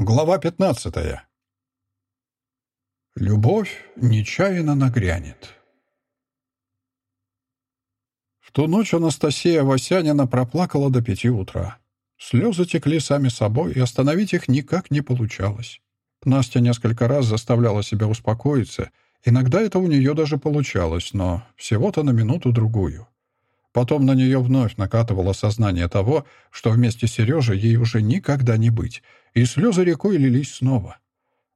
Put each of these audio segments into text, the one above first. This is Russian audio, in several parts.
Глава пятнадцатая. Любовь нечаянно нагрянет. В ту ночь Анастасия Васянина проплакала до пяти утра. Слезы текли сами собой, и остановить их никак не получалось. Настя несколько раз заставляла себя успокоиться. Иногда это у нее даже получалось, но всего-то на минуту-другую. Потом на нее вновь накатывало сознание того, что вместе с Сережей ей уже никогда не быть — и слезы рекой лились снова.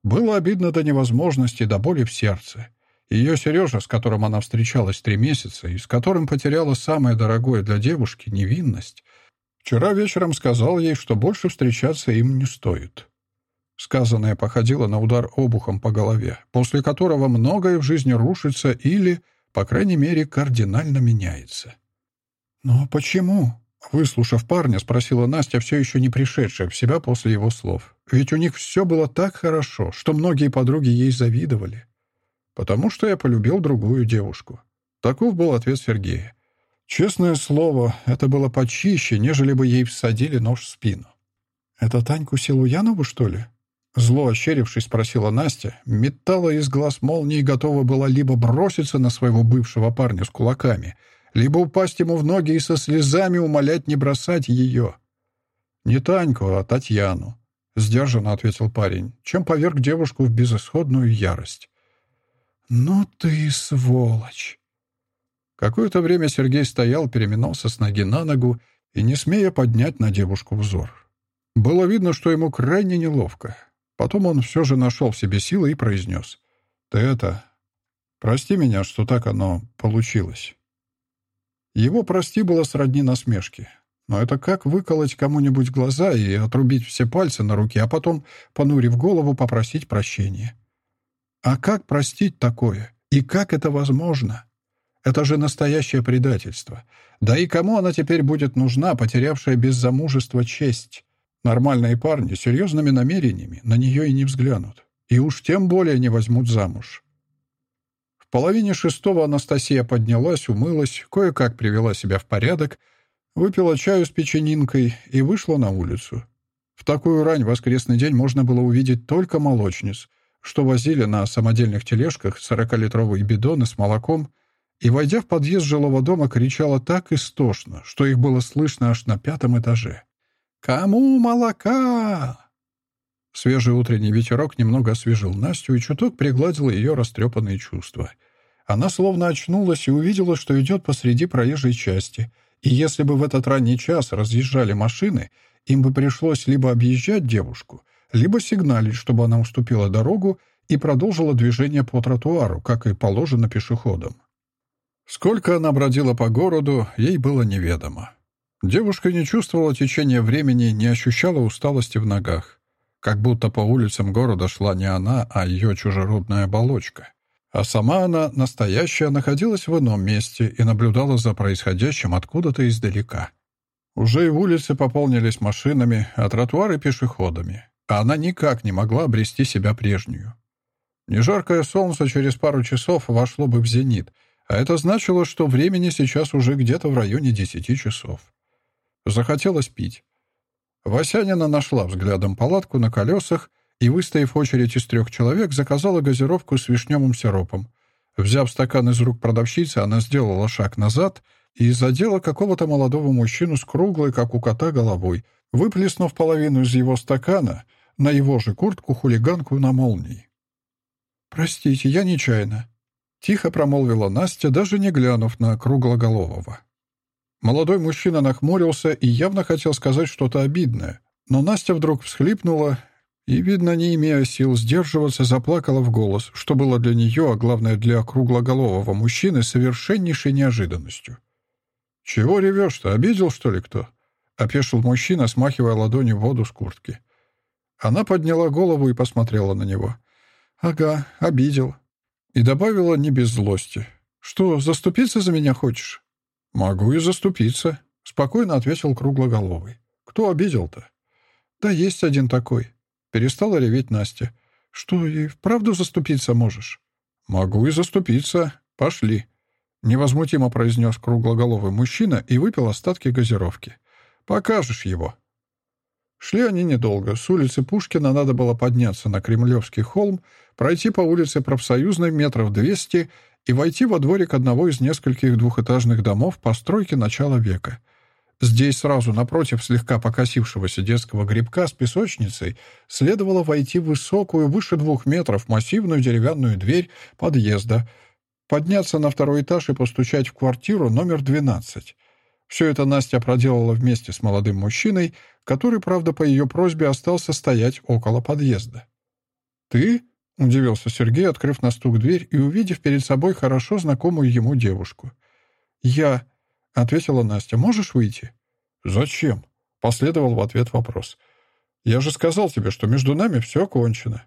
Было обидно до невозможности, до боли в сердце. Ее Сережа, с которым она встречалась три месяца и с которым потеряла самое дорогое для девушки — невинность, вчера вечером сказал ей, что больше встречаться им не стоит. Сказанное походило на удар обухом по голове, после которого многое в жизни рушится или, по крайней мере, кардинально меняется. «Но почему?» Выслушав парня, спросила Настя, все еще не пришедшая в себя после его слов. Ведь у них все было так хорошо, что многие подруги ей завидовали. «Потому что я полюбил другую девушку». Таков был ответ Сергея. Честное слово, это было почище, нежели бы ей всадили нож в спину. «Это Таньку Силуянову, что ли?» Зло ощерившись, спросила Настя, металла из глаз молнии готова была либо броситься на своего бывшего парня с кулаками — либо упасть ему в ноги и со слезами умолять не бросать ее. «Не Таньку, а Татьяну», — сдержанно ответил парень, чем поверг девушку в безысходную ярость. «Ну ты сволочь!» Какое-то время Сергей стоял, переминался с ноги на ногу и не смея поднять на девушку взор. Было видно, что ему крайне неловко. Потом он все же нашел в себе силы и произнес. «Ты это... Прости меня, что так оно получилось». Его «прости» было сродни насмешки. Но это как выколоть кому-нибудь глаза и отрубить все пальцы на руке, а потом, понурив голову, попросить прощения. А как простить такое? И как это возможно? Это же настоящее предательство. Да и кому она теперь будет нужна, потерявшая без замужества честь? Нормальные парни серьезными намерениями на нее и не взглянут. И уж тем более не возьмут замуж половине шестого Анастасия поднялась, умылась, кое-как привела себя в порядок, выпила чаю с печенинкой и вышла на улицу. В такую рань воскресный день можно было увидеть только молочниц, что возили на самодельных тележках сорокалитровые бидоны с молоком, и, войдя в подъезд жилого дома, кричала так истошно, что их было слышно аж на пятом этаже. «Кому молока?» Свежий утренний ветерок немного освежил Настю и чуток пригладил ее растрепанные чувства. Она словно очнулась и увидела, что идет посреди проезжей части. И если бы в этот ранний час разъезжали машины, им бы пришлось либо объезжать девушку, либо сигналить, чтобы она уступила дорогу и продолжила движение по тротуару, как и положено пешеходам. Сколько она бродила по городу, ей было неведомо. Девушка не чувствовала течения времени, не ощущала усталости в ногах. Как будто по улицам города шла не она, а ее чужеродная оболочка. А сама она, настоящая, находилась в ином месте и наблюдала за происходящим откуда-то издалека. Уже и улицы пополнились машинами, а тротуары — пешеходами. А она никак не могла обрести себя прежнюю. Нежаркое солнце через пару часов вошло бы в зенит, а это значило, что времени сейчас уже где-то в районе десяти часов. Захотелось пить. Васянина нашла взглядом палатку на колесах и, выстояв очередь из трех человек, заказала газировку с вишневым сиропом. Взяв стакан из рук продавщицы, она сделала шаг назад и задела какого-то молодого мужчину с круглой, как у кота, головой, выплеснув половину из его стакана на его же куртку хулиганку на молнии. «Простите, я нечаянно», — тихо промолвила Настя, даже не глянув на круглоголового. Молодой мужчина нахмурился и явно хотел сказать что-то обидное, но Настя вдруг всхлипнула и, видно, не имея сил сдерживаться, заплакала в голос, что было для нее, а главное для круглоголового мужчины, совершеннейшей неожиданностью. «Чего ревешь-то? Обидел, что ли, кто?» — опешил мужчина, смахивая ладонью воду с куртки. Она подняла голову и посмотрела на него. «Ага, обидел». И добавила не без злости. «Что, заступиться за меня хочешь?» «Могу и заступиться», — спокойно ответил круглоголовый. «Кто обидел-то?» «Да есть один такой». Перестала реветь Настя. «Что, и вправду заступиться можешь?» «Могу и заступиться. Пошли», — невозмутимо произнес круглоголовый мужчина и выпил остатки газировки. «Покажешь его». Шли они недолго. С улицы Пушкина надо было подняться на Кремлевский холм, пройти по улице Профсоюзной метров 200 и войти во дворик одного из нескольких двухэтажных домов постройки начала века. Здесь сразу напротив слегка покосившегося детского грибка с песочницей следовало войти в высокую, выше двух метров, массивную деревянную дверь подъезда, подняться на второй этаж и постучать в квартиру номер 12. Все это Настя проделала вместе с молодым мужчиной, который, правда, по ее просьбе остался стоять около подъезда. «Ты?» — удивился Сергей, открыв на стук дверь и увидев перед собой хорошо знакомую ему девушку. «Я», — ответила Настя, — «можешь выйти?» «Зачем?» — последовал в ответ вопрос. «Я же сказал тебе, что между нами все кончено.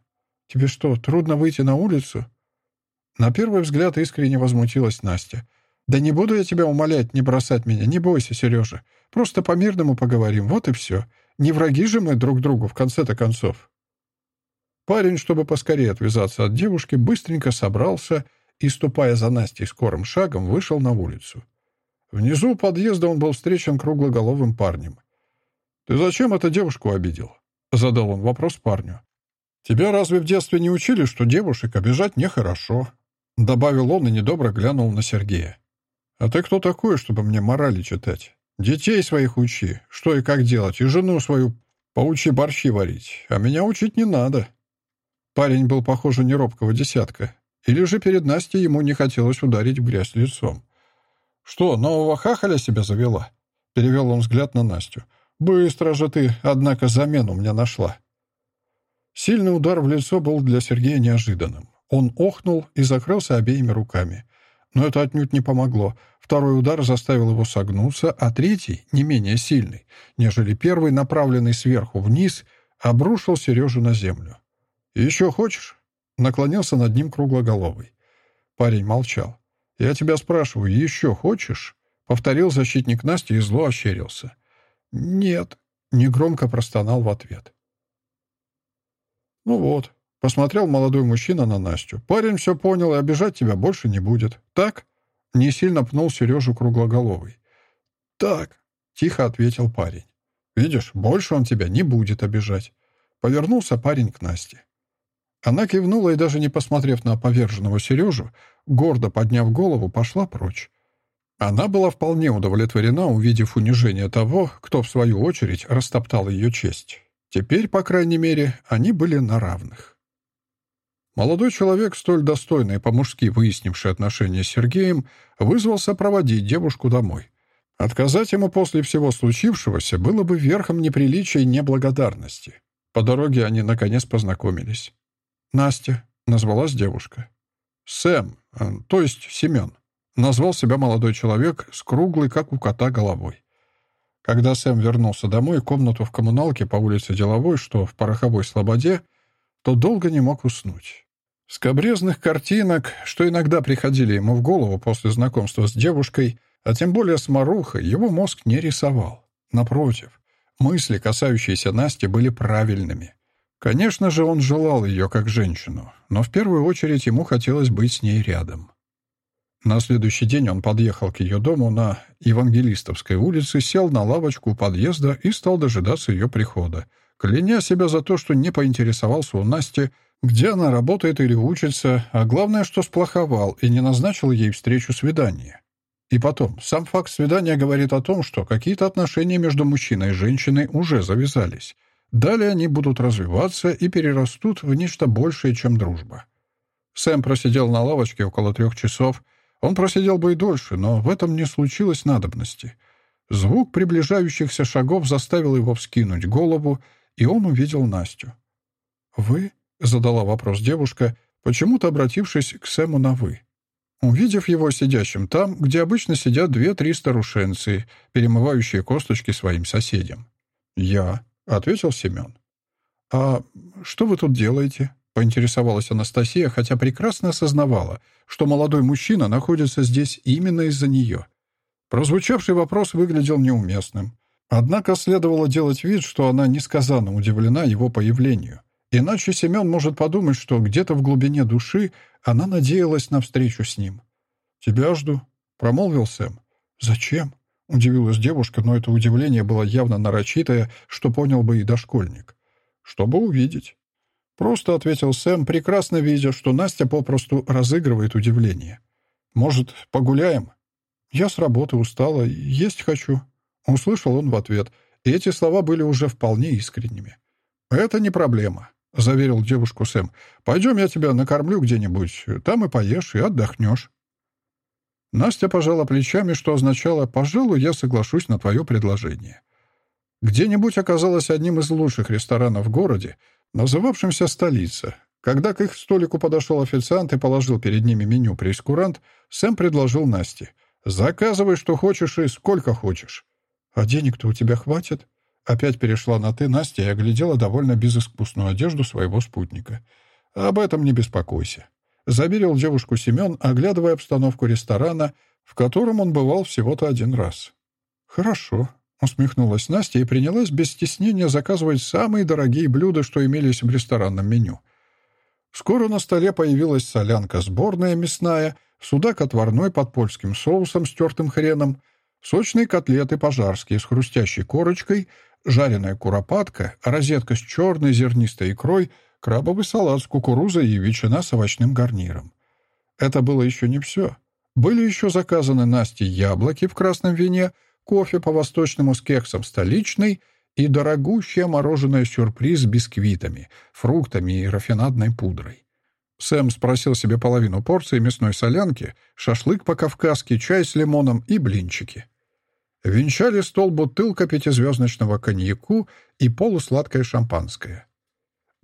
Тебе что, трудно выйти на улицу?» На первый взгляд искренне возмутилась Настя. «Да не буду я тебя умолять не бросать меня, не бойся, Сережа. Просто по-мирному поговорим, вот и все. Не враги же мы друг другу в конце-то концов». Парень, чтобы поскорее отвязаться от девушки, быстренько собрался и, ступая за Настей скорым шагом, вышел на улицу. Внизу подъезда он был встречен круглоголовым парнем. «Ты зачем эту девушку обидел?» — задал он вопрос парню. «Тебя разве в детстве не учили, что девушек обижать нехорошо?» — добавил он и недобро глянул на Сергея. «А ты кто такой, чтобы мне морали читать? Детей своих учи, что и как делать, и жену свою поучи борщи варить, а меня учить не надо». Парень был, похоже, неробкого десятка. Или же перед Настей ему не хотелось ударить в грязь лицом. «Что, нового хахаля себя завела?» Перевел он взгляд на Настю. «Быстро же ты, однако, замену мне нашла». Сильный удар в лицо был для Сергея неожиданным. Он охнул и закрылся обеими руками. Но это отнюдь не помогло. Второй удар заставил его согнуться, а третий, не менее сильный, нежели первый, направленный сверху вниз, обрушил Сережу на землю. «Еще хочешь?» — наклонился над ним круглоголовый. Парень молчал. «Я тебя спрашиваю, еще хочешь?» — повторил защитник Насти и зло ощерился. «Нет», — негромко простонал в ответ. «Ну вот», — посмотрел молодой мужчина на Настю. «Парень все понял и обижать тебя больше не будет. Так?» — не сильно пнул Сережу круглоголовый. «Так», — тихо ответил парень. «Видишь, больше он тебя не будет обижать». Повернулся парень к Насте. Она кивнула и, даже не посмотрев на поверженного Сережу, гордо подняв голову, пошла прочь. Она была вполне удовлетворена, увидев унижение того, кто, в свою очередь, растоптал ее честь. Теперь, по крайней мере, они были на равных. Молодой человек, столь достойный по-мужски выяснивший отношения с Сергеем, вызвался проводить девушку домой. Отказать ему после всего случившегося было бы верхом неприличия и неблагодарности. По дороге они, наконец, познакомились. «Настя», — назвалась девушка. «Сэм, э, то есть Семен», — назвал себя молодой человек с круглой, как у кота, головой. Когда Сэм вернулся домой, комнату в коммуналке по улице Деловой, что в Пороховой Слободе, то долго не мог уснуть. Скобрезных картинок, что иногда приходили ему в голову после знакомства с девушкой, а тем более с Марухой, его мозг не рисовал. Напротив, мысли, касающиеся Насти, были правильными. Конечно же, он желал ее как женщину, но в первую очередь ему хотелось быть с ней рядом. На следующий день он подъехал к ее дому на Евангелистовской улице, сел на лавочку у подъезда и стал дожидаться ее прихода, кляня себя за то, что не поинтересовался у Насти, где она работает или учится, а главное, что сплоховал и не назначил ей встречу свидания. И потом, сам факт свидания говорит о том, что какие-то отношения между мужчиной и женщиной уже завязались, Далее они будут развиваться и перерастут в нечто большее, чем дружба. Сэм просидел на лавочке около трех часов. Он просидел бы и дольше, но в этом не случилось надобности. Звук приближающихся шагов заставил его вскинуть голову, и он увидел Настю. «Вы?» — задала вопрос девушка, почему-то обратившись к Сэму на «вы». Увидев его сидящим там, где обычно сидят две-три старушенцы, перемывающие косточки своим соседям. «Я», — ответил Семен. «А что вы тут делаете?» — поинтересовалась Анастасия, хотя прекрасно осознавала, что молодой мужчина находится здесь именно из-за нее. Прозвучавший вопрос выглядел неуместным. Однако следовало делать вид, что она несказанно удивлена его появлению. Иначе Семен может подумать, что где-то в глубине души она надеялась на встречу с ним. «Тебя жду», — промолвил Сэм. «Зачем?» — удивилась девушка, но это удивление было явно нарочитое, что понял бы и дошкольник. «Чтобы увидеть». Просто ответил Сэм, прекрасно видя, что Настя попросту разыгрывает удивление. «Может, погуляем?» «Я с работы устала, есть хочу». Услышал он в ответ, и эти слова были уже вполне искренними. «Это не проблема», — заверил девушку Сэм. «Пойдем, я тебя накормлю где-нибудь, там и поешь, и отдохнешь». Настя пожала плечами, что означало «пожалуй, я соглашусь на твое предложение». Где-нибудь оказалось одним из лучших ресторанов в городе, называвшимся «Столица». Когда к их столику подошел официант и положил перед ними меню прейскурант, Сэм предложил Насте. «Заказывай, что хочешь и сколько хочешь». «А денег-то у тебя хватит?» Опять перешла на «ты» Настя и оглядела довольно безыскусную одежду своего спутника. «Об этом не беспокойся». Заверил девушку Семен, оглядывая обстановку ресторана, в котором он бывал всего-то один раз. «Хорошо», — усмехнулась Настя и принялась без стеснения заказывать самые дорогие блюда, что имелись в ресторанном меню. Скоро на столе появилась солянка сборная мясная, судак отварной под польским соусом с тертым хреном, сочные котлеты пожарские с хрустящей корочкой, жареная куропатка, розетка с черной зернистой икрой — крабовый салат с кукурузой и ветчина с овощным гарниром. Это было еще не все. Были еще заказаны Насте яблоки в красном вине, кофе по-восточному с кексом столичный и дорогущее мороженое сюрприз с бисквитами, фруктами и рафинадной пудрой. Сэм спросил себе половину порции мясной солянки, шашлык по-кавказски, чай с лимоном и блинчики. Венчали стол бутылка пятизвездочного коньяку и полусладкое шампанское.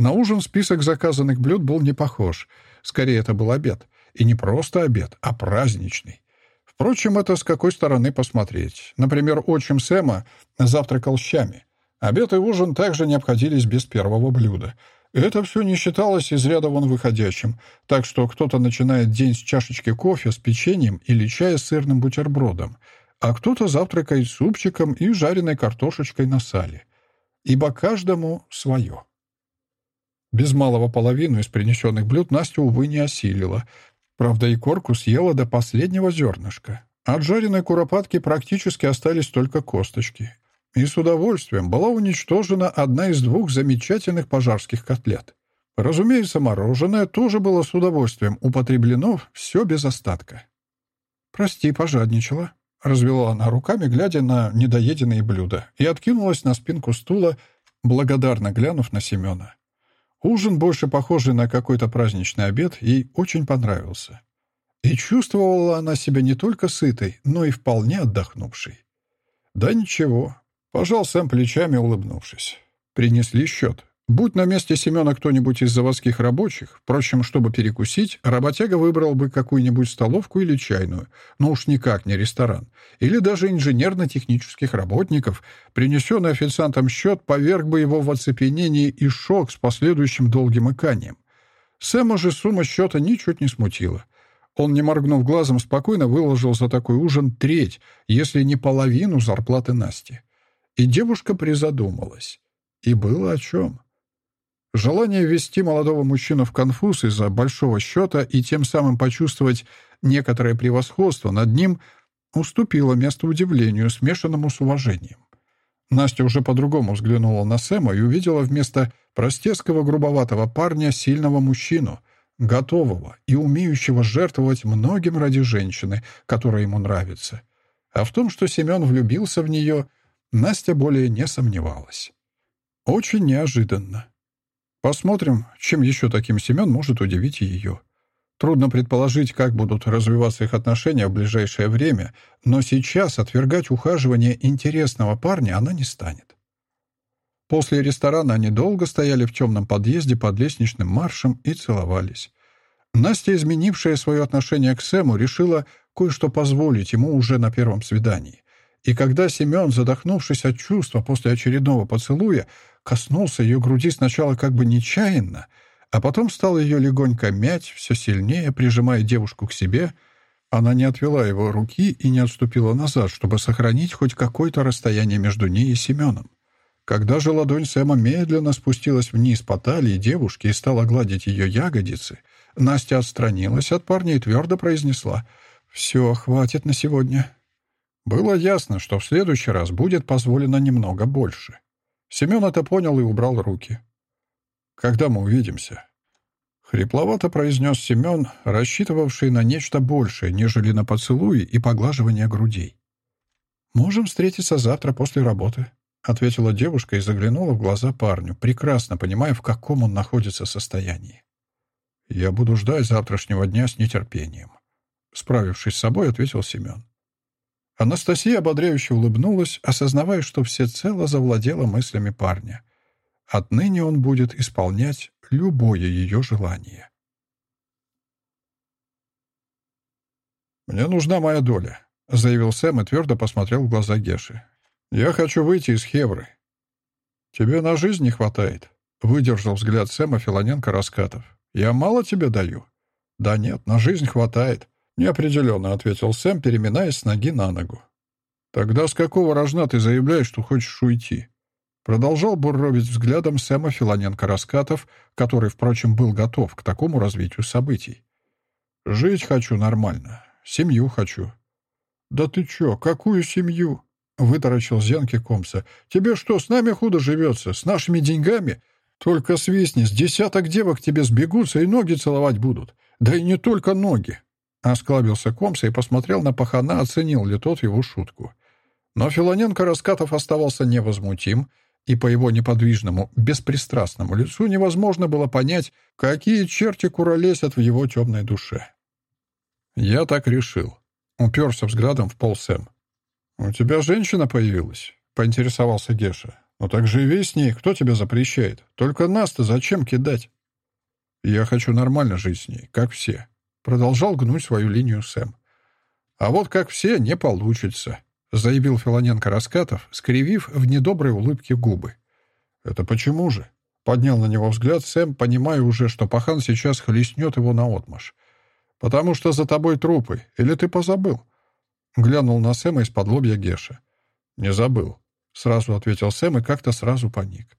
На ужин список заказанных блюд был не похож. Скорее, это был обед. И не просто обед, а праздничный. Впрочем, это с какой стороны посмотреть. Например, отчим Сэма завтракал щами. Обед и ужин также не обходились без первого блюда. Это все не считалось из ряда вон выходящим, так что кто-то начинает день с чашечки кофе с печеньем или чая с сырным бутербродом, а кто-то завтракает супчиком и жареной картошечкой на сале. Ибо каждому свое. Без малого половину из принесенных блюд Настя, увы, не осилила. Правда, и корку съела до последнего зернышка. От жареной куропатки практически остались только косточки. И с удовольствием была уничтожена одна из двух замечательных пожарских котлет. Разумеется, мороженое тоже было с удовольствием употреблено, все без остатка. «Прости, пожадничала», — развела она руками, глядя на недоеденные блюда, и откинулась на спинку стула, благодарно глянув на Семена. Ужин, больше похожий на какой-то праздничный обед, ей очень понравился. И чувствовала она себя не только сытой, но и вполне отдохнувшей. «Да ничего», — пожал Сэм плечами, улыбнувшись. Принесли счет. Будь на месте Семена кто-нибудь из заводских рабочих, впрочем, чтобы перекусить, работяга выбрал бы какую-нибудь столовку или чайную, но уж никак не ресторан, или даже инженерно-технических работников, принесенный официантом счет поверг бы его в оцепенение и шок с последующим долгим иканием. Сэма же сумма счета ничуть не смутила. Он, не моргнув глазом, спокойно выложил за такой ужин треть, если не половину зарплаты Насти. И девушка призадумалась. И было о чем. Желание ввести молодого мужчину в конфуз из-за большого счета и тем самым почувствовать некоторое превосходство над ним уступило место удивлению, смешанному с уважением. Настя уже по-другому взглянула на Сэма и увидела вместо простецкого грубоватого парня сильного мужчину, готового и умеющего жертвовать многим ради женщины, которая ему нравится. А в том, что Семен влюбился в нее, Настя более не сомневалась. Очень неожиданно. Посмотрим, чем еще таким Семен может удивить ее. Трудно предположить, как будут развиваться их отношения в ближайшее время, но сейчас отвергать ухаживание интересного парня она не станет. После ресторана они долго стояли в темном подъезде под лестничным маршем и целовались. Настя, изменившая свое отношение к Сэму, решила кое-что позволить ему уже на первом свидании. И когда Семен, задохнувшись от чувства после очередного поцелуя, коснулся ее груди сначала как бы нечаянно, а потом стал ее легонько мять, все сильнее прижимая девушку к себе, она не отвела его руки и не отступила назад, чтобы сохранить хоть какое-то расстояние между ней и Семеном. Когда же ладонь Сэма медленно спустилась вниз по талии девушки и стала гладить ее ягодицы, Настя отстранилась от парня и твердо произнесла «Все, хватит на сегодня». Было ясно, что в следующий раз будет позволено немного больше. Семен это понял и убрал руки. «Когда мы увидимся?» Хрипловато произнес Семен, рассчитывавший на нечто большее, нежели на поцелуи и поглаживание грудей. «Можем встретиться завтра после работы», — ответила девушка и заглянула в глаза парню, прекрасно понимая, в каком он находится состоянии. «Я буду ждать завтрашнего дня с нетерпением», — справившись с собой, ответил Семен. Анастасия ободряюще улыбнулась, осознавая, что всецело завладела мыслями парня. Отныне он будет исполнять любое ее желание. «Мне нужна моя доля», — заявил Сэм и твердо посмотрел в глаза Геши. «Я хочу выйти из Хевры». «Тебе на жизнь не хватает», — выдержал взгляд Сэма Филоненко Раскатов. «Я мало тебе даю?» «Да нет, на жизнь хватает», — неопределенно ответил Сэм, переминаясь с ноги на ногу. «Тогда с какого рожна ты заявляешь, что хочешь уйти?» Продолжал буровить взглядом Сэма Филоненко Раскатов, который, впрочем, был готов к такому развитию событий. «Жить хочу нормально. Семью хочу». «Да ты чё, какую семью?» — вытаращил Зенки Комса. «Тебе что, с нами худо живется? С нашими деньгами? Только свистни, с десяток девок тебе сбегутся и ноги целовать будут. Да и не только ноги». Осклабился Комса и посмотрел на пахана, оценил ли тот его шутку. Но Филоненко Раскатов оставался невозмутим, и по его неподвижному, беспристрастному лицу невозможно было понять, какие черти куролесят в его темной душе. «Я так решил», — уперся взглядом в пол Сэм. «У тебя женщина появилась?» — поинтересовался Геша. «Ну так живи с ней, кто тебя запрещает? Только нас-то зачем кидать?» «Я хочу нормально жить с ней, как все», — продолжал гнуть свою линию Сэм. «А вот как все не получится», — заявил Филоненко Раскатов, скривив в недоброй улыбке губы. «Это почему же?» — поднял на него взгляд Сэм, понимая уже, что пахан сейчас хлестнет его наотмашь. «Потому что за тобой трупы. Или ты позабыл?» Глянул на Сэма из-под лобья Геша. «Не забыл», — сразу ответил Сэм и как-то сразу паник.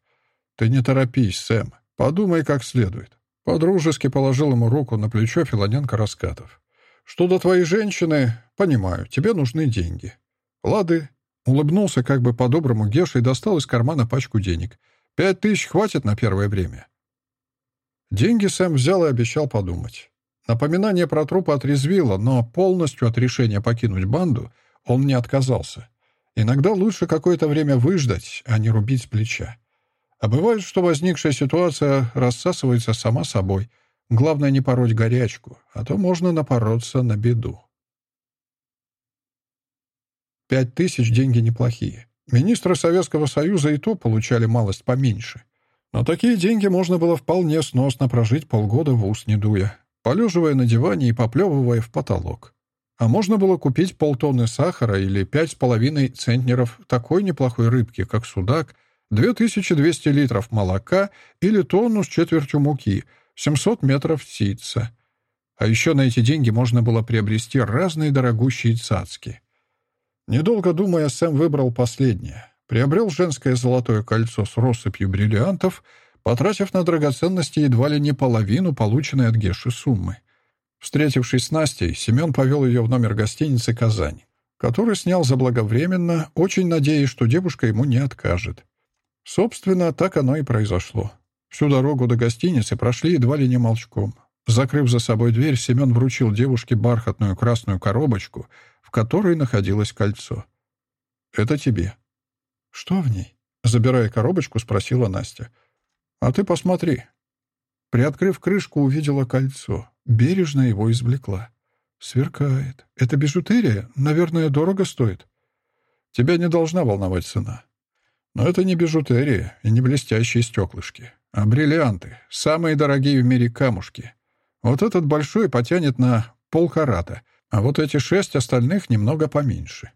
«Ты не торопись, Сэм. Подумай как следует». Подружески положил ему руку на плечо Филоненко Раскатов. «Что до твоей женщины, понимаю, тебе нужны деньги. «Лады». Улыбнулся как бы по-доброму Геша и достал из кармана пачку денег. «Пять тысяч хватит на первое время». Деньги Сэм взял и обещал подумать. Напоминание про труп отрезвило, но полностью от решения покинуть банду он не отказался. Иногда лучше какое-то время выждать, а не рубить с плеча. А бывает, что возникшая ситуация рассасывается сама собой. Главное не пороть горячку, а то можно напороться на беду. Пять тысяч — деньги неплохие. Министры Советского Союза и то получали малость поменьше. Но такие деньги можно было вполне сносно прожить полгода в ус не дуя, полеживая на диване и поплевывая в потолок. А можно было купить полтонны сахара или пять с половиной центнеров такой неплохой рыбки, как судак, 2200 литров молока или тонну с четвертью муки, 700 метров ситца. А еще на эти деньги можно было приобрести разные дорогущие цацки. Недолго думая, Сэм выбрал последнее. Приобрел женское золотое кольцо с россыпью бриллиантов, потратив на драгоценности едва ли не половину полученной от Геши суммы. Встретившись с Настей, Семен повел ее в номер гостиницы «Казань», который снял заблаговременно, очень надеясь, что девушка ему не откажет. Собственно, так оно и произошло. Всю дорогу до гостиницы прошли едва ли не молчком. Закрыв за собой дверь, Семен вручил девушке бархатную красную коробочку — которой находилось кольцо. «Это тебе». «Что в ней?» Забирая коробочку, спросила Настя. «А ты посмотри». Приоткрыв крышку, увидела кольцо. Бережно его извлекла. «Сверкает. Это бижутерия? Наверное, дорого стоит». «Тебя не должна волновать цена. Но это не бижутерия и не блестящие стеклышки, а бриллианты, самые дорогие в мире камушки. Вот этот большой потянет на полкарата, а вот эти шесть остальных немного поменьше.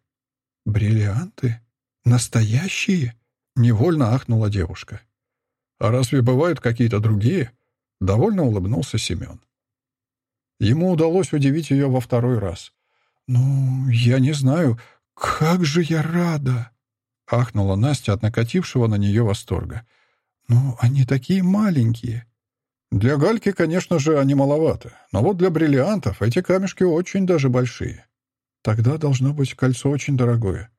«Бриллианты? Настоящие?» — невольно ахнула девушка. «А разве бывают какие-то другие?» — довольно улыбнулся Семен. Ему удалось удивить ее во второй раз. «Ну, я не знаю, как же я рада!» — ахнула Настя от накатившего на нее восторга. «Ну, они такие маленькие!» Для гальки, конечно же, они маловато, но вот для бриллиантов эти камешки очень даже большие. Тогда должно быть кольцо очень дорогое.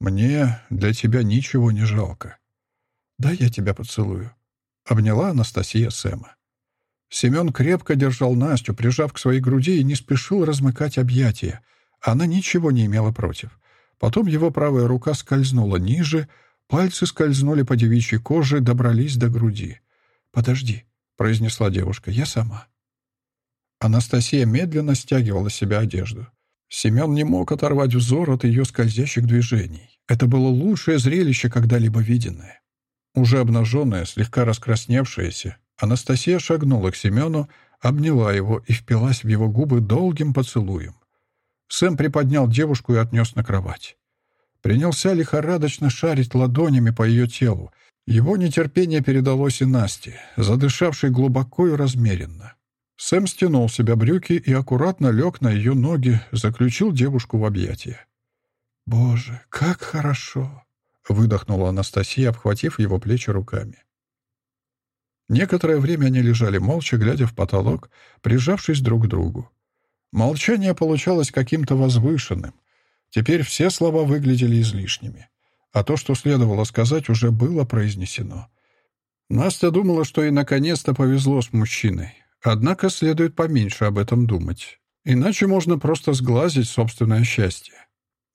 Мне для тебя ничего не жалко. Да я тебя поцелую. Обняла Анастасия Сэма. Семен крепко держал Настю, прижав к своей груди, и не спешил размыкать объятия. Она ничего не имела против. Потом его правая рука скользнула ниже, пальцы скользнули по девичьей коже, добрались до груди. «Подожди», — произнесла девушка, — «я сама». Анастасия медленно стягивала себя одежду. Семен не мог оторвать взор от ее скользящих движений. Это было лучшее зрелище, когда-либо виденное. Уже обнаженная, слегка раскрасневшаяся, Анастасия шагнула к Семену, обняла его и впилась в его губы долгим поцелуем. Сэм приподнял девушку и отнес на кровать. Принялся лихорадочно шарить ладонями по ее телу. Его нетерпение передалось и Насте, задышавшей глубоко и размеренно. Сэм стянул с себя брюки и аккуратно лег на ее ноги, заключил девушку в объятия. «Боже, как хорошо!» — выдохнула Анастасия, обхватив его плечи руками. Некоторое время они лежали молча, глядя в потолок, прижавшись друг к другу. Молчание получалось каким-то возвышенным. Теперь все слова выглядели излишними. А то, что следовало сказать, уже было произнесено. Настя думала, что ей наконец-то повезло с мужчиной. Однако следует поменьше об этом думать. Иначе можно просто сглазить собственное счастье.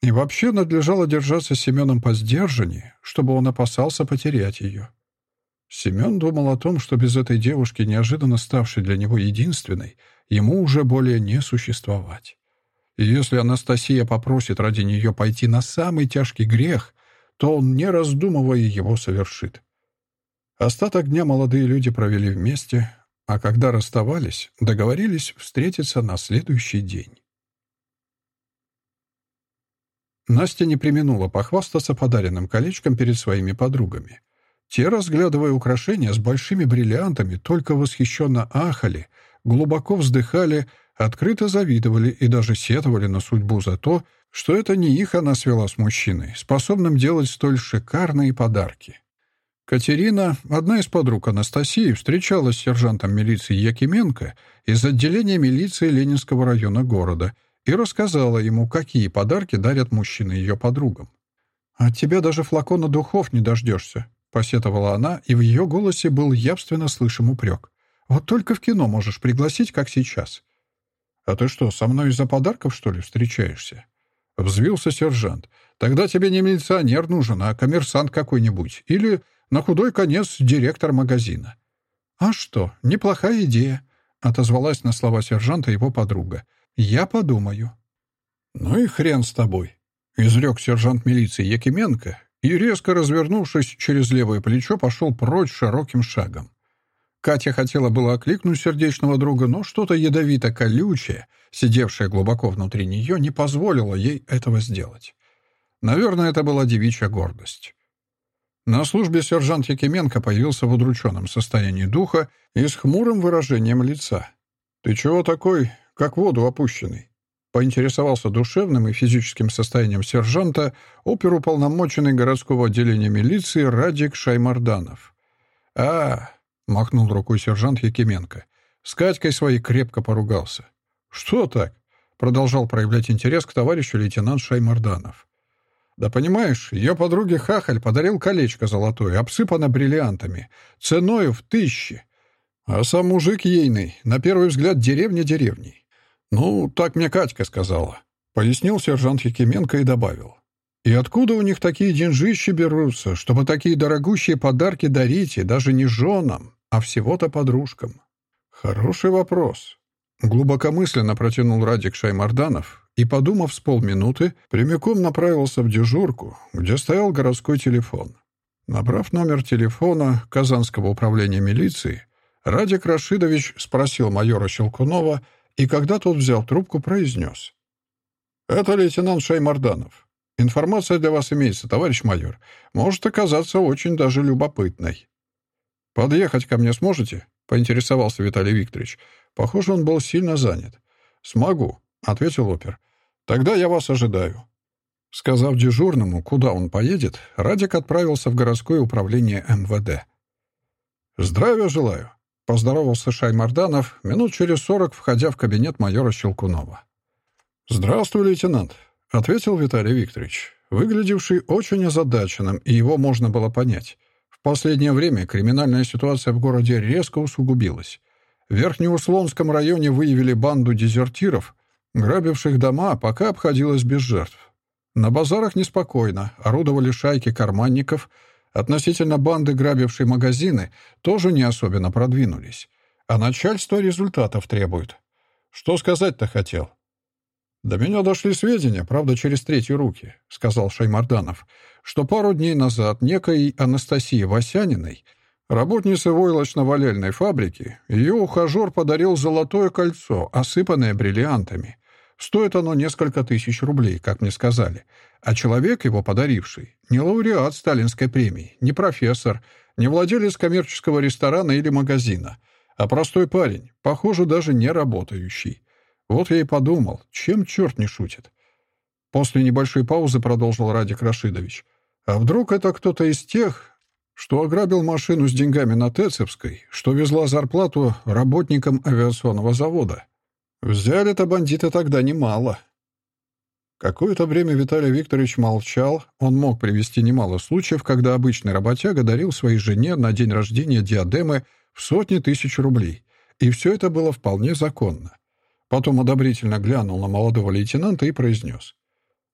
И вообще надлежало держаться Семеном по сдержаннее, чтобы он опасался потерять ее. Семен думал о том, что без этой девушки, неожиданно ставшей для него единственной, ему уже более не существовать. И если Анастасия попросит ради нее пойти на самый тяжкий грех, то он, не раздумывая, его совершит. Остаток дня молодые люди провели вместе, а когда расставались, договорились встретиться на следующий день. Настя не применула похвастаться подаренным колечком перед своими подругами. Те, разглядывая украшения с большими бриллиантами, только восхищенно ахали, глубоко вздыхали, открыто завидовали и даже сетовали на судьбу за то, что это не их она свела с мужчиной, способным делать столь шикарные подарки. Катерина, одна из подруг Анастасии, встречалась с сержантом милиции Якименко из отделения милиции Ленинского района города и рассказала ему, какие подарки дарят мужчины ее подругам. «От тебя даже флакона духов не дождешься», — посетовала она, и в ее голосе был явственно слышим упрек. «Вот только в кино можешь пригласить, как сейчас». «А ты что, со мной из-за подарков, что ли, встречаешься?» Взвился сержант. «Тогда тебе не милиционер нужен, а коммерсант какой-нибудь. Или на худой конец директор магазина. «А что, неплохая идея», — отозвалась на слова сержанта его подруга. «Я подумаю». «Ну и хрен с тобой», — изрек сержант милиции Якименко и, резко развернувшись через левое плечо, пошел прочь широким шагом. Катя хотела было окликнуть сердечного друга, но что-то ядовито-колючее, сидевшее глубоко внутри нее, не позволило ей этого сделать. Наверное, это была девичья гордость. На службе сержант Якименко появился в удрученном состоянии духа и с хмурым выражением лица. «Ты чего такой, как воду опущенный?» Поинтересовался душевным и физическим состоянием сержанта оперуполномоченный городского отделения милиции Радик Шаймарданов. «А, — махнул рукой сержант Якименко. С Катькой своей крепко поругался. «Что так?» — продолжал проявлять интерес к товарищу лейтенант Шаймарданов. Да понимаешь, ее подруге Хахаль подарил колечко золотое, обсыпано бриллиантами, ценою в тысячи. А сам мужик ейный, на первый взгляд, деревня деревней. Ну, так мне Катька сказала. Пояснил сержант Якименко и добавил. И откуда у них такие деньжищи берутся, чтобы такие дорогущие подарки дарить и даже не женам, а всего-то подружкам? Хороший вопрос. Глубокомысленно протянул Радик Шаймарданов, и, подумав с полминуты, прямиком направился в дежурку, где стоял городской телефон. Набрав номер телефона Казанского управления милиции, Радик Рашидович спросил майора Щелкунова, и когда тот взял трубку, произнес. «Это лейтенант Шаймарданов. Информация для вас имеется, товарищ майор. Может оказаться очень даже любопытной». «Подъехать ко мне сможете?» — поинтересовался Виталий Викторович. Похоже, он был сильно занят. «Смогу», — ответил опер. «Тогда я вас ожидаю». Сказав дежурному, куда он поедет, Радик отправился в городское управление МВД. «Здравия желаю», — поздоровался Шаймарданов, минут через сорок входя в кабинет майора Щелкунова. «Здравствуй, лейтенант», — ответил Виталий Викторович, выглядевший очень озадаченным, и его можно было понять. В последнее время криминальная ситуация в городе резко усугубилась. В Верхнеуслонском районе выявили банду дезертиров, грабивших дома, пока обходилось без жертв. На базарах неспокойно, орудовали шайки карманников, относительно банды, грабившей магазины, тоже не особенно продвинулись. А начальство результатов требует. Что сказать-то хотел? «До меня дошли сведения, правда, через третьи руки», — сказал Шаймарданов, что пару дней назад некой Анастасии Васяниной, работнице войлочно-валельной фабрики, ее ухажер подарил золотое кольцо, осыпанное бриллиантами. Стоит оно несколько тысяч рублей, как мне сказали. А человек, его подаривший, не лауреат сталинской премии, не профессор, не владелец коммерческого ресторана или магазина, а простой парень, похоже, даже не работающий. Вот я и подумал, чем черт не шутит. После небольшой паузы продолжил Радик Рашидович. А вдруг это кто-то из тех, что ограбил машину с деньгами на Тецевской, что везла зарплату работникам авиационного завода? Взяли-то бандиты тогда немало. Какое-то время Виталий Викторович молчал. Он мог привести немало случаев, когда обычный работяга дарил своей жене на день рождения диадемы в сотни тысяч рублей. И все это было вполне законно. Потом одобрительно глянул на молодого лейтенанта и произнес.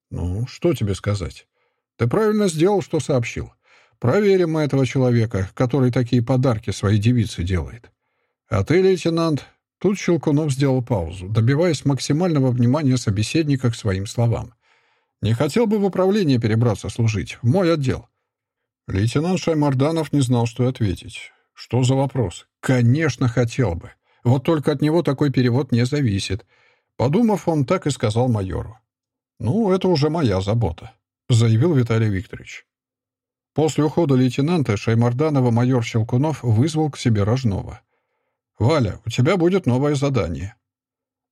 «Ну, что тебе сказать? Ты правильно сделал, что сообщил. Проверим мы этого человека, который такие подарки своей девице делает. А ты, лейтенант...» Тут Щелкунов сделал паузу, добиваясь максимального внимания собеседника к своим словам. «Не хотел бы в управление перебраться служить, в мой отдел». Лейтенант Шаймарданов не знал, что ответить. «Что за вопрос?» «Конечно, хотел бы. Вот только от него такой перевод не зависит. Подумав, он так и сказал майору. «Ну, это уже моя забота», — заявил Виталий Викторович. После ухода лейтенанта Шаймарданова майор Щелкунов вызвал к себе Рожнова. «Валя, у тебя будет новое задание».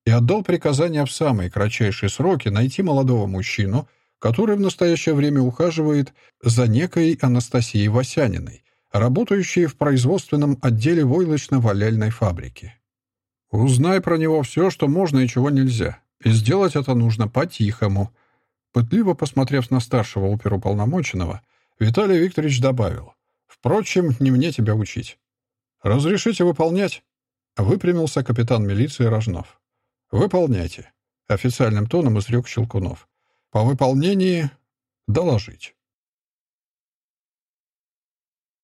И отдал приказание в самые кратчайшие сроки найти молодого мужчину, который в настоящее время ухаживает за некой Анастасией Васяниной, работающей в производственном отделе войлочно-валяльной фабрики. Узнай про него все, что можно и чего нельзя. И сделать это нужно по-тихому. Пытливо посмотрев на старшего оперуполномоченного, Виталий Викторович добавил. «Впрочем, не мне тебя учить». «Разрешите выполнять?» Выпрямился капитан милиции Рожнов. «Выполняйте», — официальным тоном изрек Щелкунов. «По выполнении доложить».